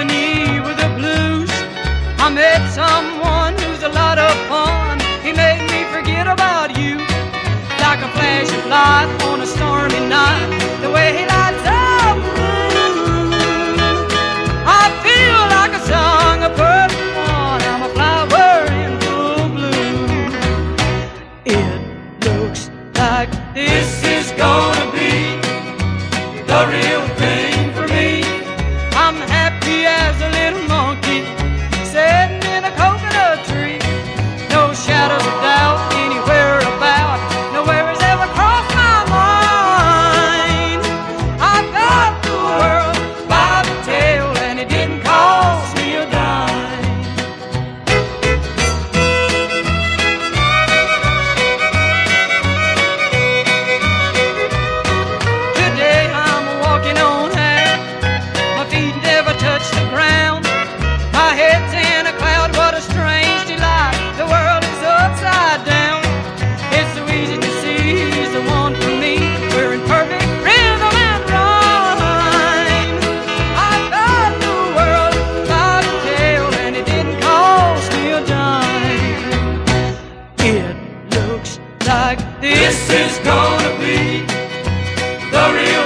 ebony with the blues. I met someone who's a lot of fun. He made me forget about you like a flash of light. this is gonna be the real